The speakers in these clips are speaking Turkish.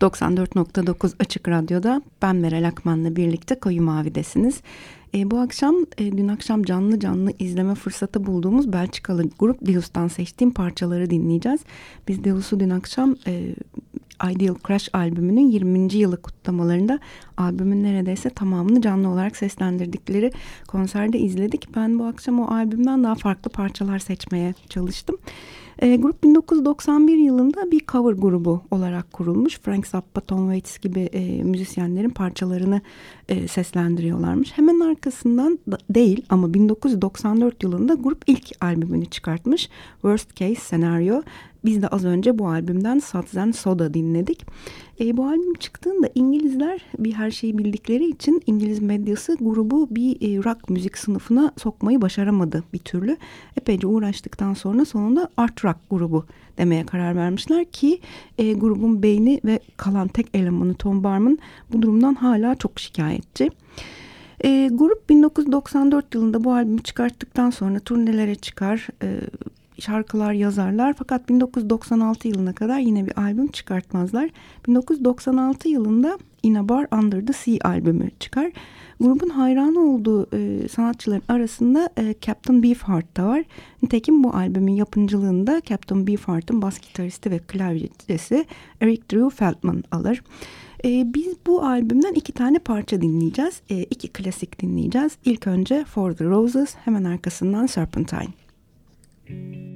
94.9 Açık Radyo'da ben Meral Akman'la birlikte Koyu Mavi'desiniz. E, bu akşam e, dün akşam canlı canlı izleme fırsatı bulduğumuz Belçikalı grup Deus'tan seçtiğim parçaları dinleyeceğiz. Biz Deus'u dün akşam e, Ideal Crash albümünün 20. yılı kutlamalarında albümün neredeyse tamamını canlı olarak seslendirdikleri konserde izledik. Ben bu akşam o albümden daha farklı parçalar seçmeye çalıştım. E, grup 1991 yılında bir cover grubu olarak kurulmuş. Frank Zappa, Tom Waits gibi e, müzisyenlerin parçalarını e, seslendiriyorlarmış. Hemen arkasından da, değil ama 1994 yılında grup ilk albümünü çıkartmış. Worst Case Scenario. Biz de az önce bu albümden Suds Soda dinledik. E, bu albüm çıktığında İngilizler bir her şeyi bildikleri için İngiliz medyası grubu bir e, rock müzik sınıfına sokmayı başaramadı bir türlü. Epeyce uğraştıktan sonra sonunda art rock grubu demeye karar vermişler ki e, grubun beyni ve kalan tek elemanı Tom Barman bu durumdan hala çok şikayetçi. E, grup 1994 yılında bu albümü çıkarttıktan sonra turnelere çıkar, e, şarkılar yazarlar fakat 1996 yılına kadar yine bir albüm çıkartmazlar. 1996 yılında In a Bar Under the Sea albümü çıkar. Grubun hayranı olduğu e, sanatçıların arasında e, Captain Beefheart da var. Nitekim bu albümün yapımcılığında Captain Beefheart'ın bas gitaristi ve klavyecisi Eric Drew Feldman alır. E, biz bu albümden iki tane parça dinleyeceğiz. E, iki klasik dinleyeceğiz. İlk önce For the Roses, hemen arkasından Serpentine. thank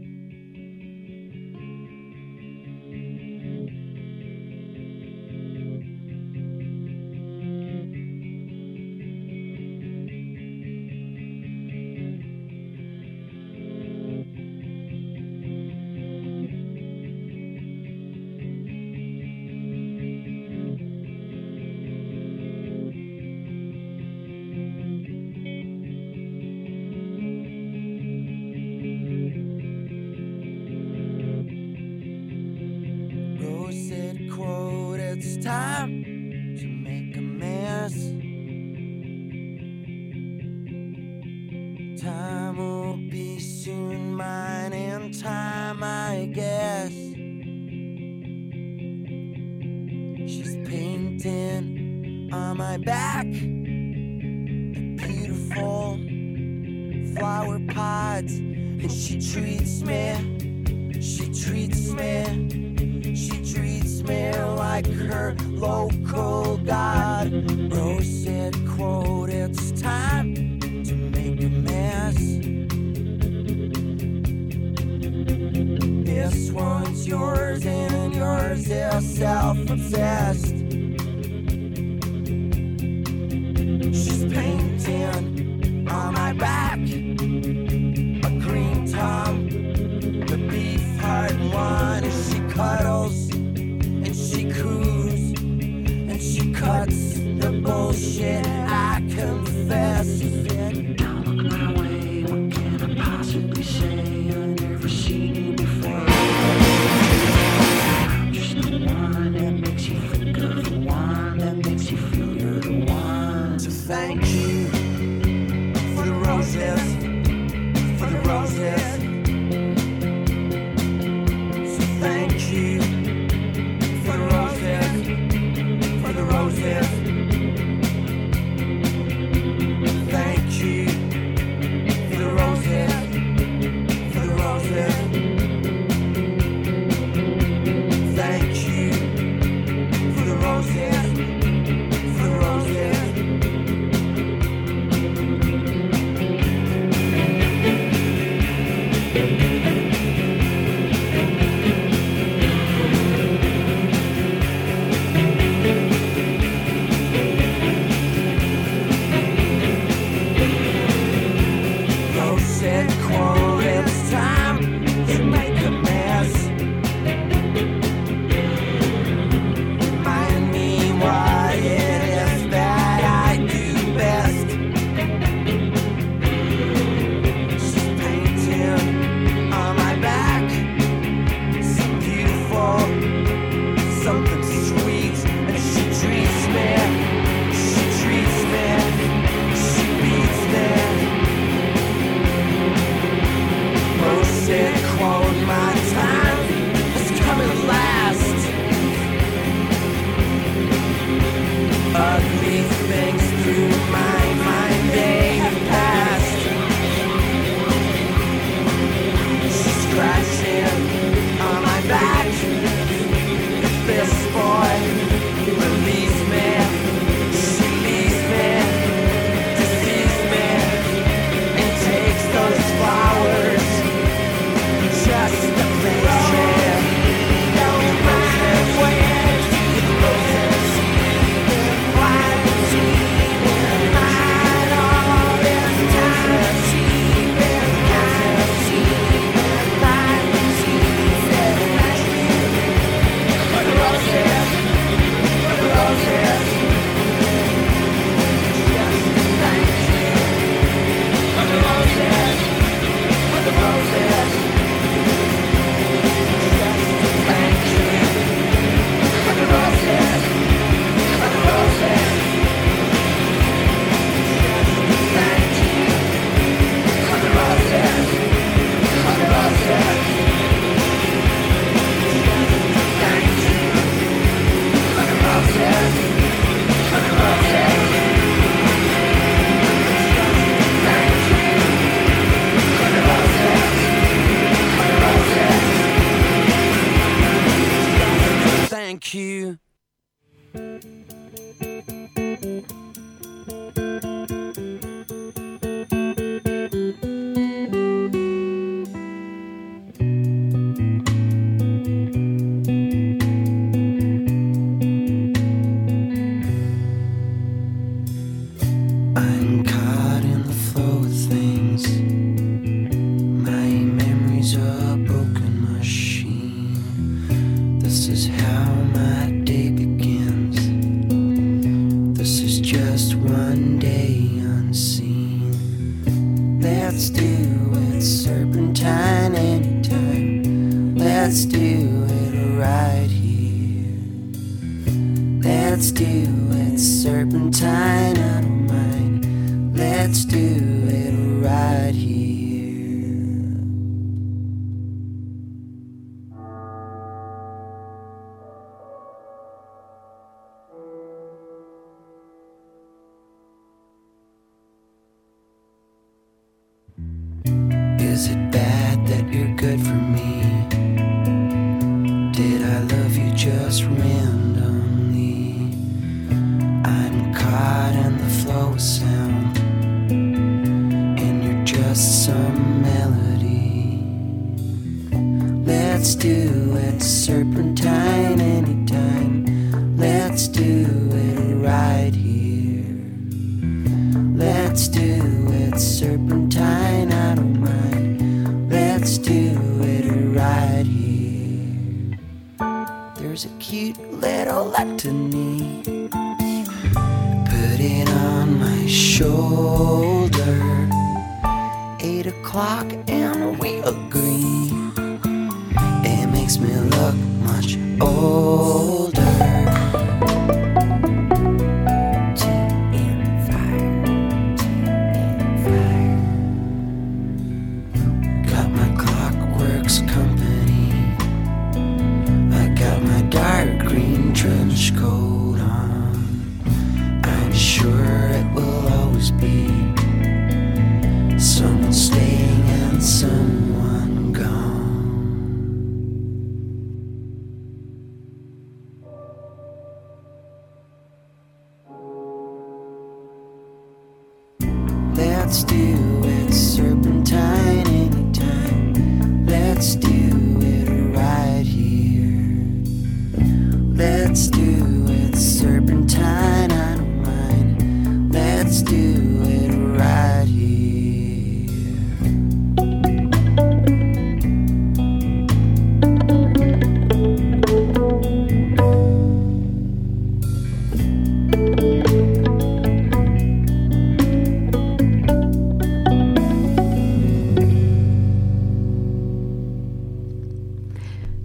for me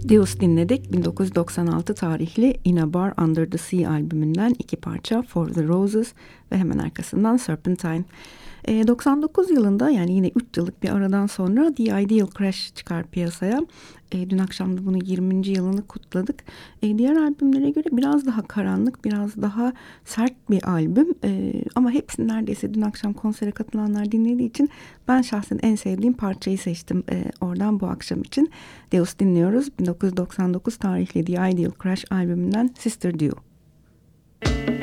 Deus dinledik. 1996 tarihli In a Bar Under the Sea albümünden iki parça For the Roses ve hemen arkasından Serpentine. 99 yılında yani yine 3 yıllık bir aradan sonra The Ideal Crash çıkar piyasaya. E, dün akşam da bunu 20. yılını kutladık. E, diğer albümlere göre biraz daha karanlık, biraz daha sert bir albüm. E, ama hepsini neredeyse dün akşam konsere katılanlar dinlediği için ben şahsen en sevdiğim parçayı seçtim e, oradan bu akşam için. Deus dinliyoruz. 1999 tarihli The Ideal Crash albümünden Sister Dew. Müzik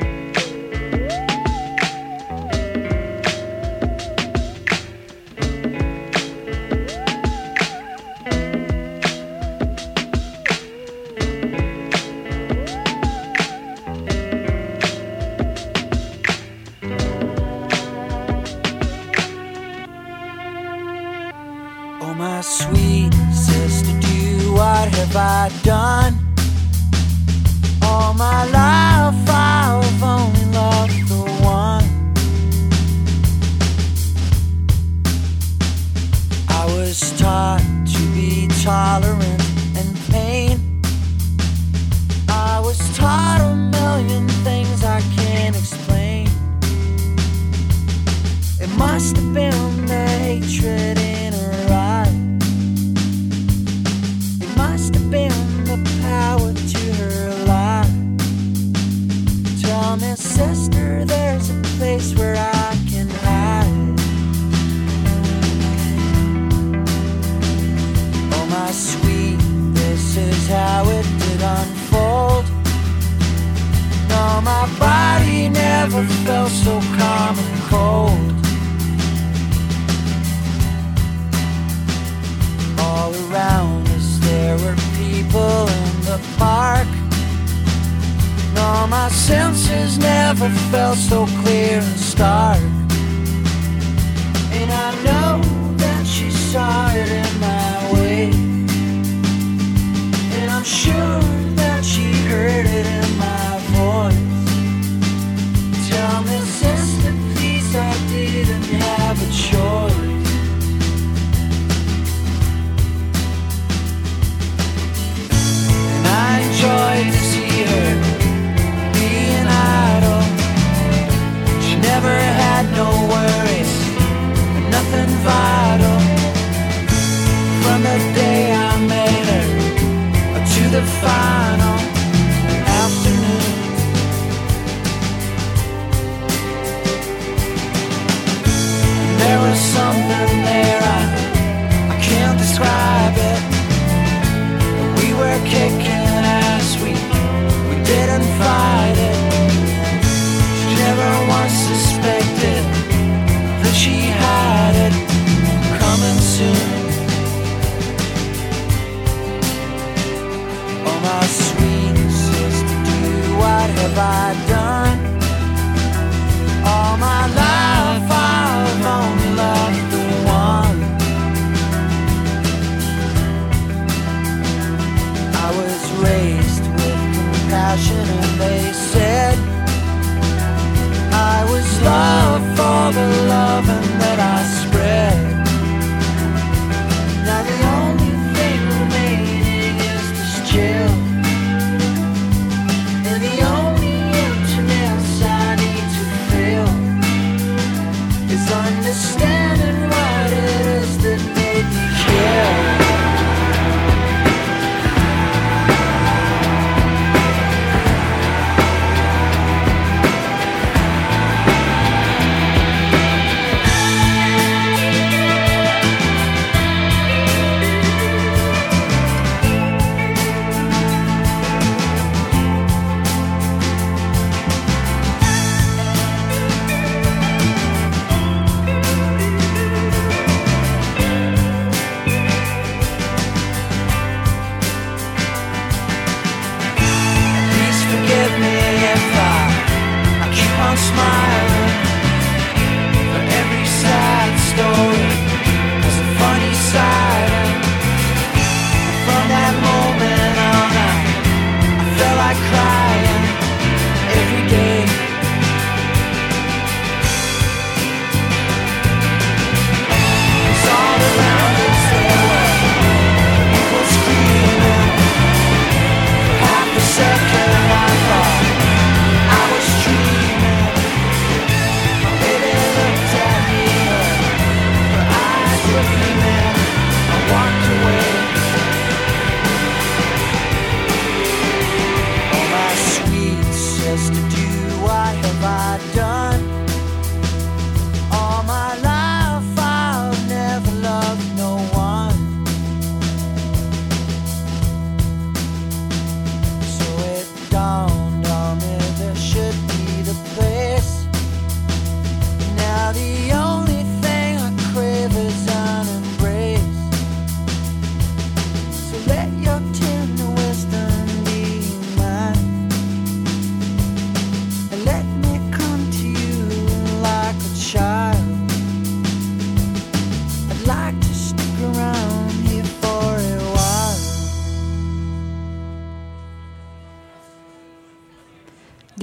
have I done? All my life I've only loved the one. I was taught to be tolerant and pain. I was taught a million things I can't explain. It must have been the hatred in her promise, sister, there's a place where I can hide. Oh, my sweet, this is how it did unfold. No, my body never felt so calm and cold. All around us, there were people in the park. No, my senses never felt so clear and stark. And I know that she saw it in my way. And I'm sure that she heard it vital. From the day I met her to the final afternoon. There was something there, I, I can't describe have I done? All my life I've only loved the one. I was raised with compassion, and they said I was loved for the loving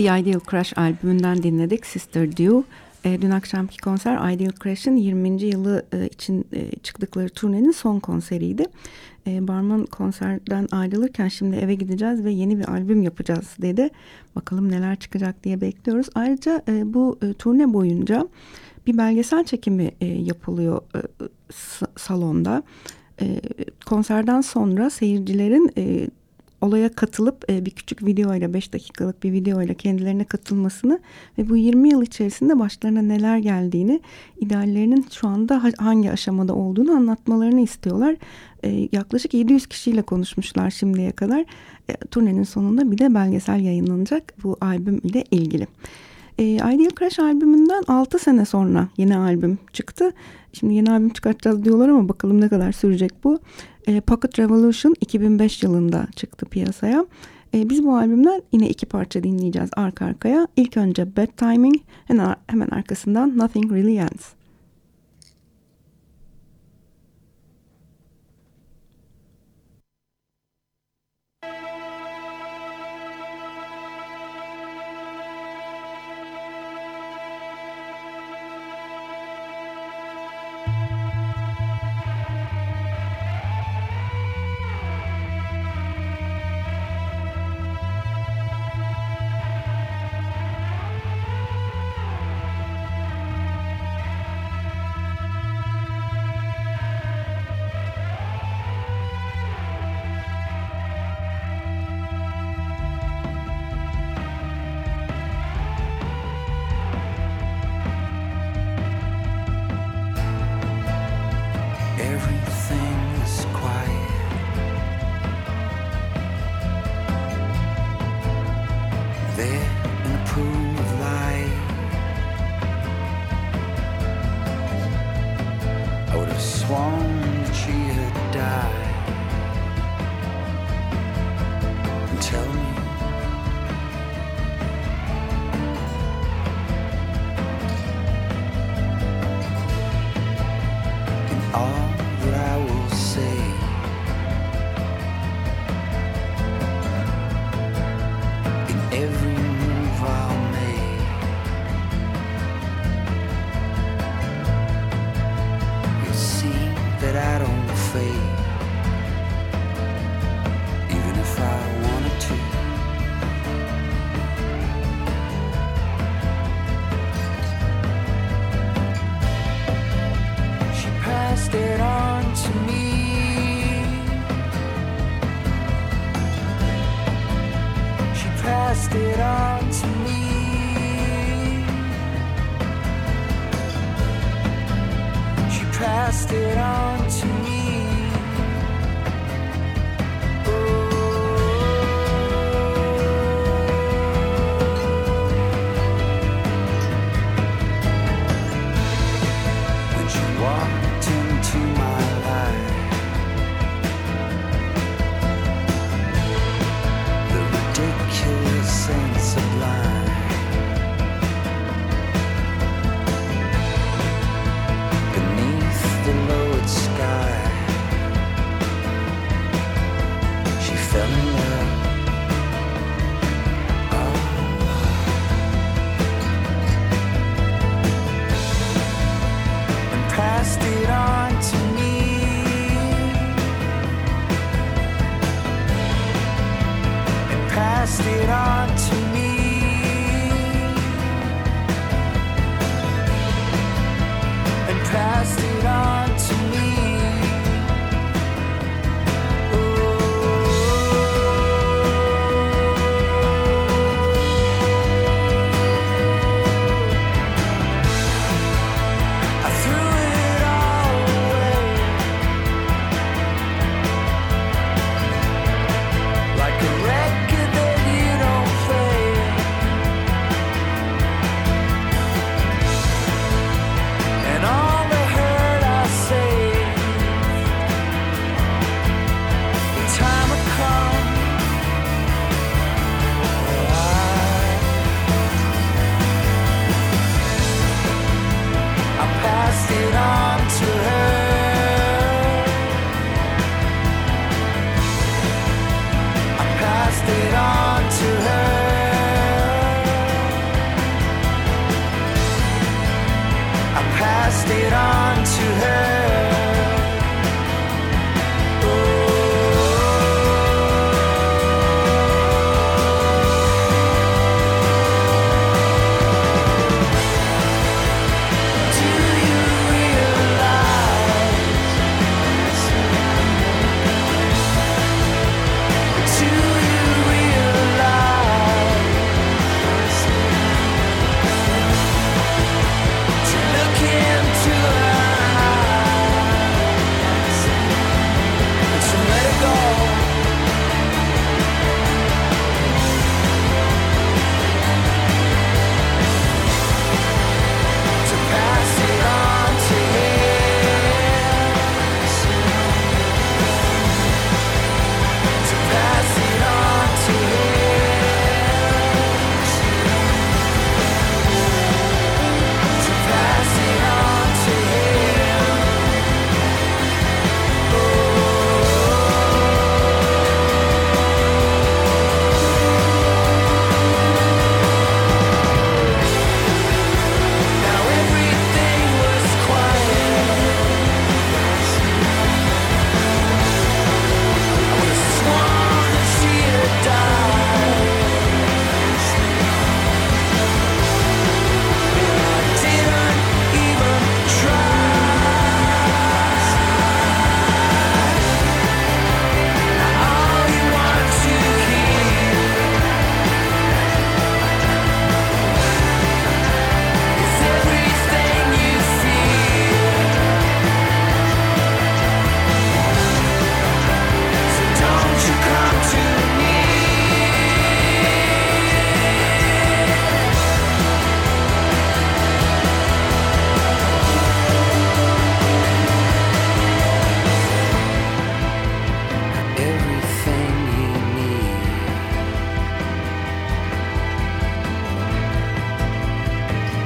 The Ideal Crush albümünden dinledik Sister Dew. Dün akşamki konser Ideal Crush'ın 20. yılı e, için e, çıktıkları turnenin son konseriydi. E, Barman konserden ayrılırken şimdi eve gideceğiz ve yeni bir albüm yapacağız dedi. Bakalım neler çıkacak diye bekliyoruz. Ayrıca bu turne boyunca bir belgesel çekimi yapılıyor salonda. E, konserden sonra seyircilerin olaya katılıp e, bir küçük videoyla 5 dakikalık bir videoyla kendilerine katılmasını ve bu 20 yıl içerisinde başlarına neler geldiğini, ideallerinin şu anda ha- hangi aşamada olduğunu anlatmalarını istiyorlar. E, yaklaşık 700 kişiyle konuşmuşlar şimdiye kadar. E, turnenin sonunda bir de belgesel yayınlanacak bu albüm ile ilgili. E, Ideal Crash albümünden 6 sene sonra yeni albüm çıktı. Şimdi yeni albüm çıkartacağız diyorlar ama bakalım ne kadar sürecek bu. E, Pocket Revolution 2005 yılında çıktı piyasaya. E, biz bu albümden yine iki parça dinleyeceğiz arka arkaya. İlk önce Bad Timing hemen arkasından Nothing Really Ends.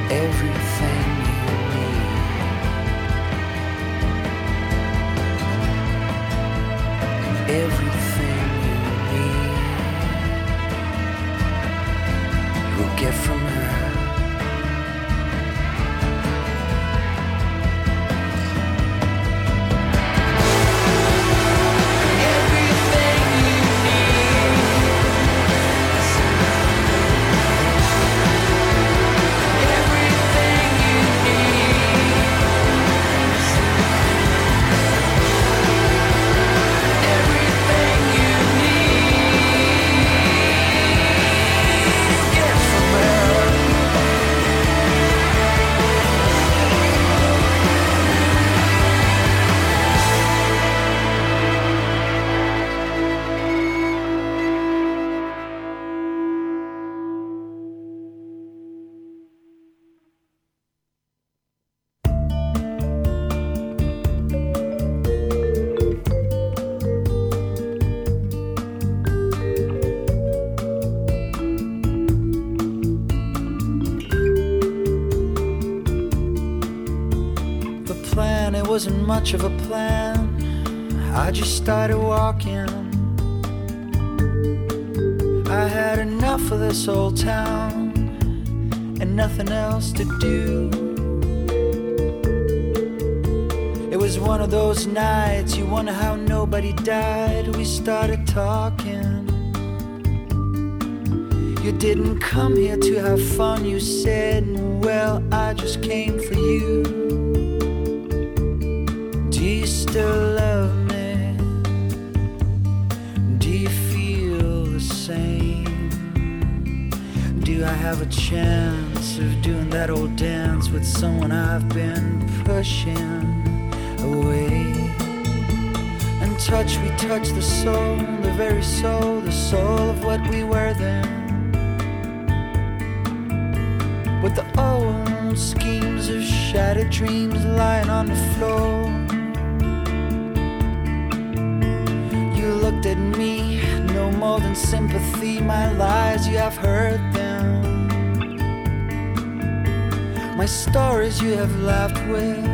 everything. Have a chance of doing that old dance with someone I've been pushing away? And touch, we touch the soul, the very soul, the soul of what we were then. With the old schemes of shattered dreams lying on the floor. You looked at me, no more than sympathy. My lies, you have heard them. My stories you have left with,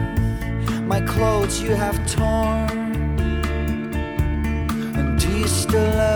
my clothes you have torn. And do you still love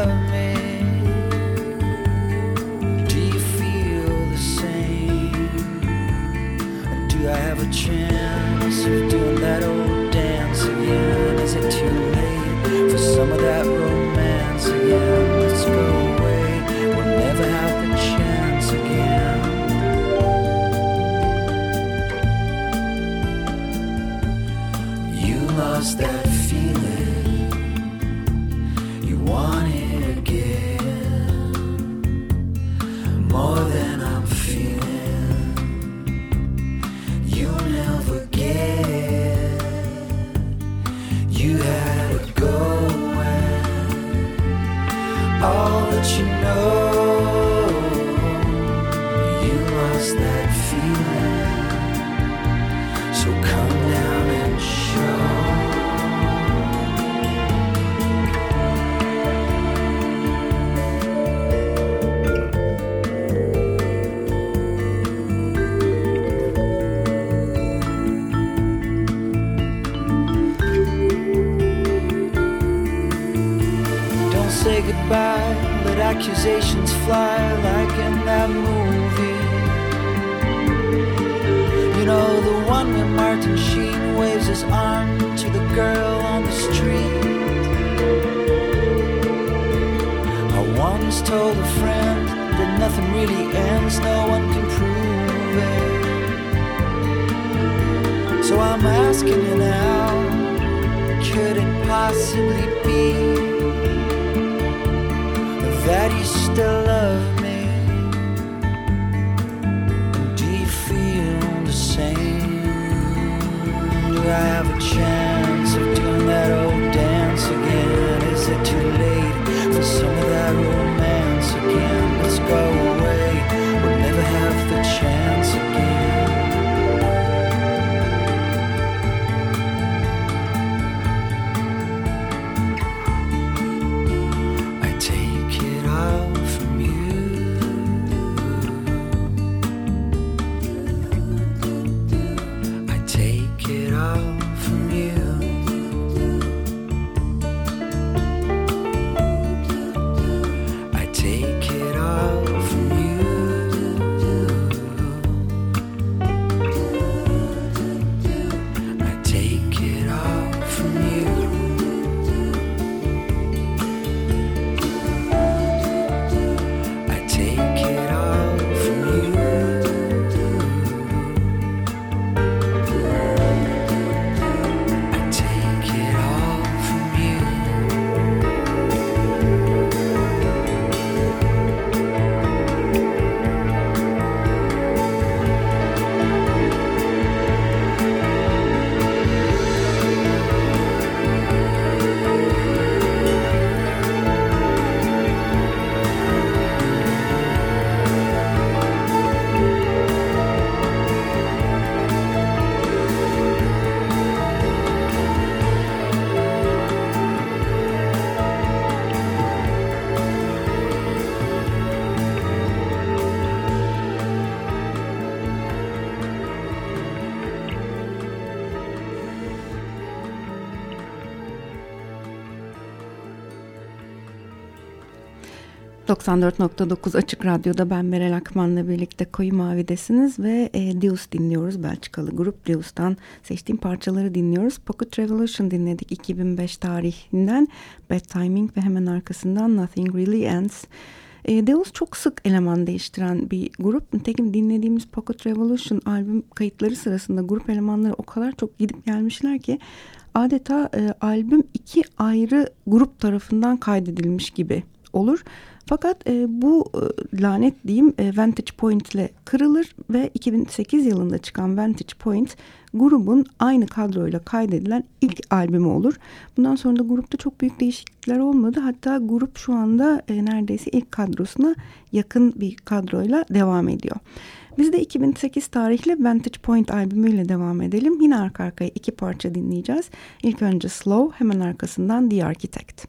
say goodbye, let accusations fly like in that movie. You know, the one where Martin Sheen waves his arm to the girl on the street. I once told a friend that nothing really ends, no one can prove it. So I'm asking you now, could it possibly be? That you still love me? Do you feel the same? Do I have a chance of doing that 94.9 Açık Radyo'da ben Meral Akman'la birlikte Koyu Mavi'desiniz ve e, Deus dinliyoruz. Belçikalı grup Deus'tan seçtiğim parçaları dinliyoruz. Pocket Revolution dinledik 2005 tarihinden Bad Timing ve hemen arkasından Nothing Really Ends. E, Deus çok sık eleman değiştiren bir grup. Nitekim dinlediğimiz Pocket Revolution albüm kayıtları sırasında grup elemanları o kadar çok gidip gelmişler ki adeta e, albüm iki ayrı grup tarafından kaydedilmiş gibi olur. Fakat e, bu e, lanet diyeyim e, Vantage Point ile kırılır ve 2008 yılında çıkan Vantage Point grubun aynı kadroyla kaydedilen ilk albümü olur. Bundan sonra da grupta çok büyük değişiklikler olmadı. Hatta grup şu anda e, neredeyse ilk kadrosuna yakın bir kadroyla devam ediyor. Biz de 2008 tarihli Vantage Point albümüyle devam edelim. Yine arka arkaya iki parça dinleyeceğiz. İlk önce Slow, hemen arkasından The Architect.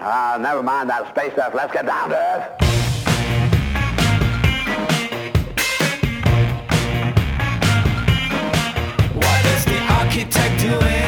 Ah, uh, never mind that space stuff. Let's get down to earth. What is the architect doing?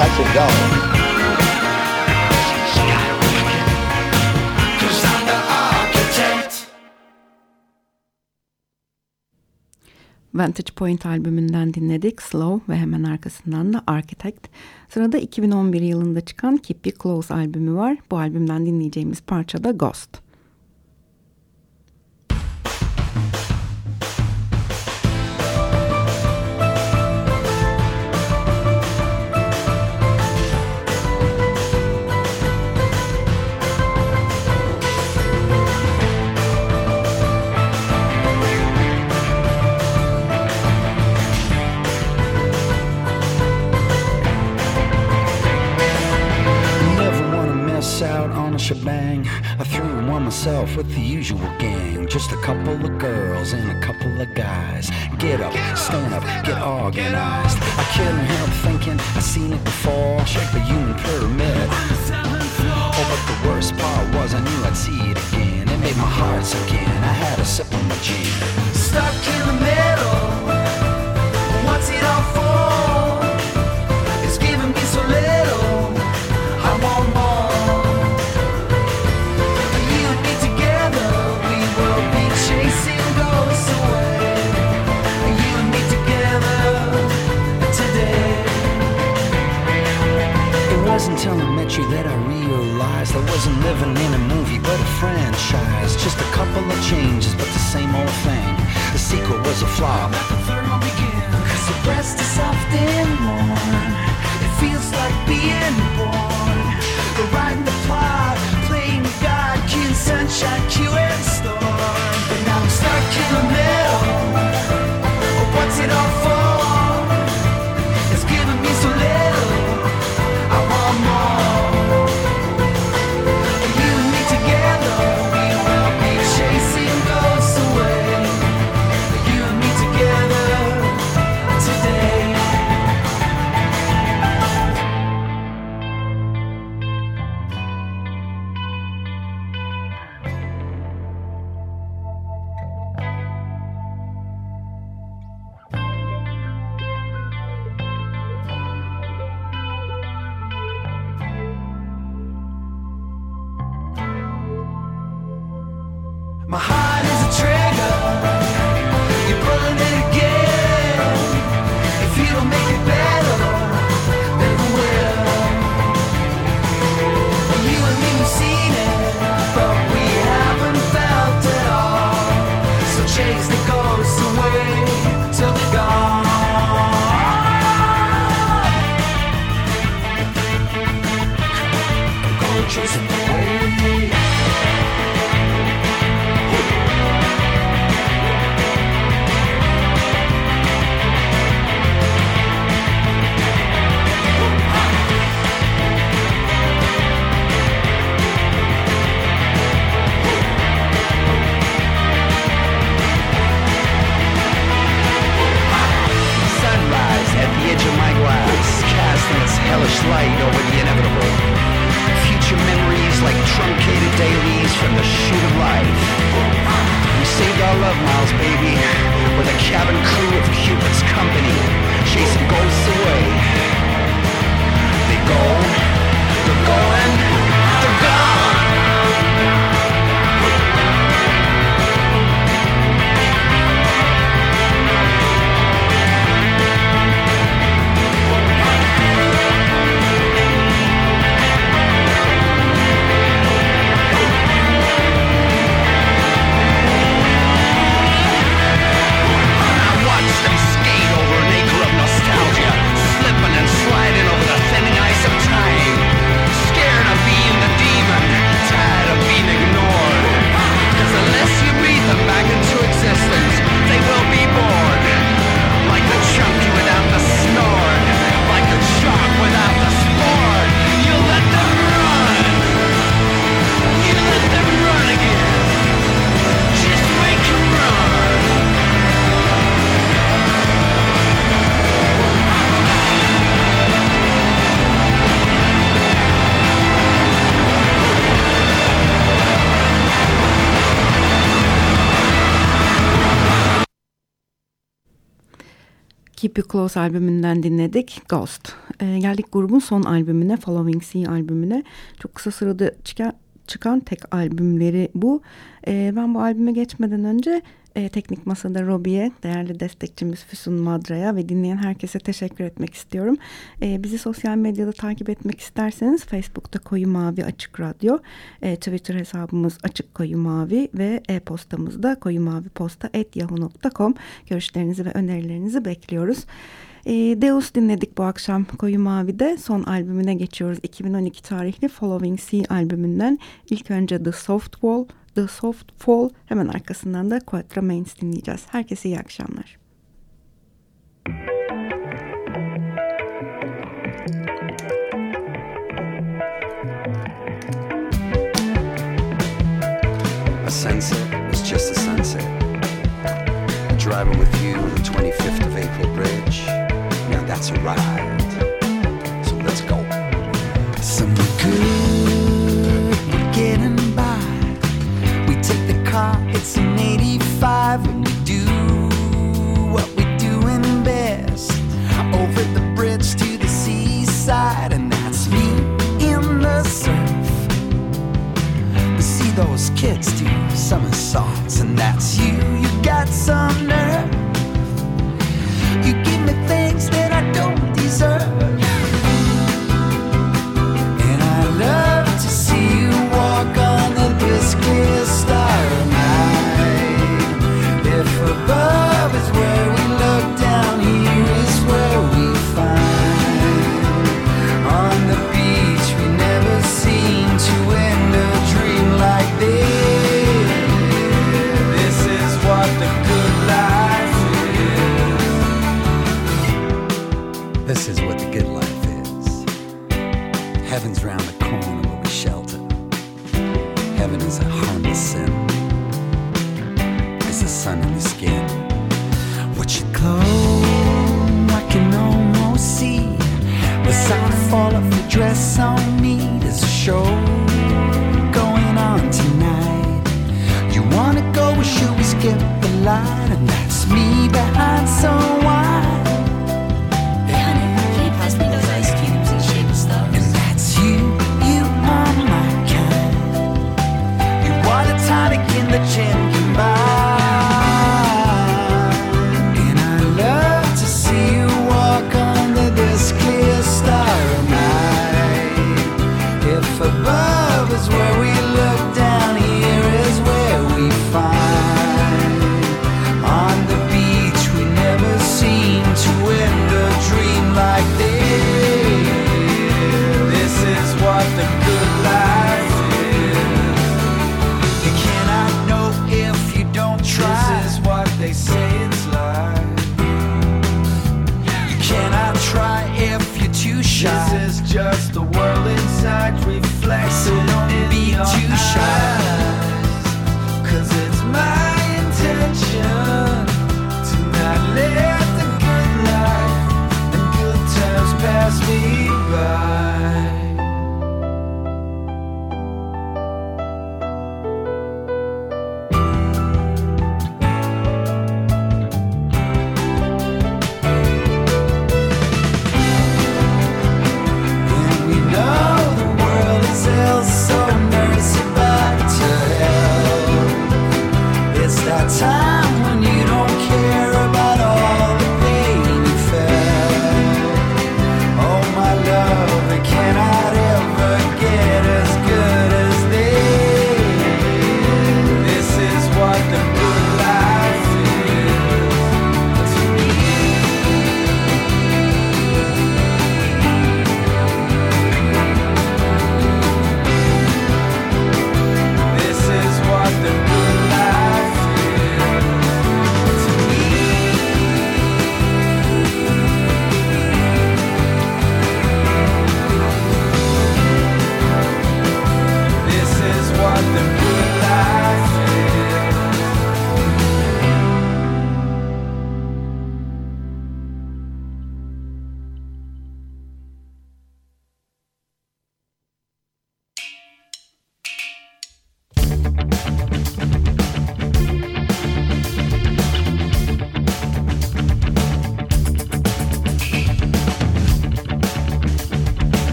touch and go. Vantage Point albümünden dinledik Slow ve hemen arkasından da Architect. Sırada 2011 yılında çıkan Keep You Close albümü var. Bu albümden dinleyeceğimiz parça da Ghost. Shebang. I threw one myself with the usual gang. Just a couple of girls and a couple of guys. Get up, stand up, get organized. I couldn't help thinking I seen it before. The human pyramid. Oh, but the worst part was I knew I'd see it again. It made my heart sink in. I had a sip of my gin. Stuck in the middle. What's it all for? That I realized I wasn't living in a movie but a franchise. Just a couple of changes, but the same old thing. The sequel was a flop. The third one began. Breast is soft and warm. It feels like being born. The writing the plot, playing God, King Sunshine, Q and Storm. Keep You Close albümünden dinledik Ghost. Ee, geldik grubun son albümüne Following Sea albümüne. Çok kısa sırada çıkan, çıkan tek albümleri bu. Ee, ben bu albüme geçmeden önce E, teknik Masada Robi'ye, değerli destekçimiz Füsun Madra'ya ve dinleyen herkese teşekkür etmek istiyorum. E, bizi sosyal medyada takip etmek isterseniz Facebook'ta Koyu Mavi Açık Radyo, e, Twitter hesabımız Açık Koyu Mavi ve e-postamızda koyumaviposta.yahoo.com görüşlerinizi ve önerilerinizi bekliyoruz. E, Deus dinledik bu akşam Koyu Mavi'de. Son albümüne geçiyoruz. 2012 tarihli Following Sea albümünden. İlk önce The Soft Wall, The Soft Fall hemen arkasından da Quattro Mains dinleyeceğiz. Herkese iyi akşamlar. A sunset is just a sunset. Driving with you on the 25th of April Bridge. Now that's a ride. Kids do somersaults, and that's you. You got some nerve.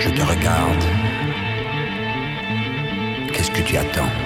Je te regarde. Qu'est-ce que tu attends?